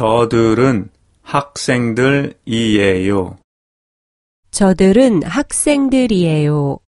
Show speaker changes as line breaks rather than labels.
저들은 학생들이에요.
저들은 학생들이에요.